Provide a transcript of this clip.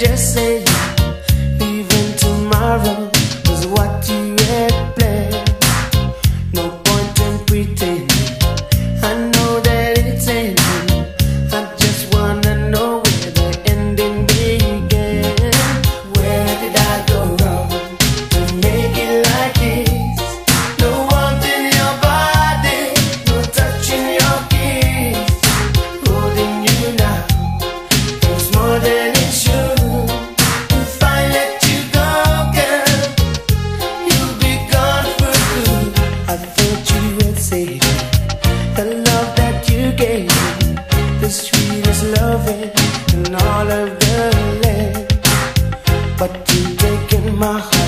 just say gave me the sweetest loving in all of the land. But you've taken my heart.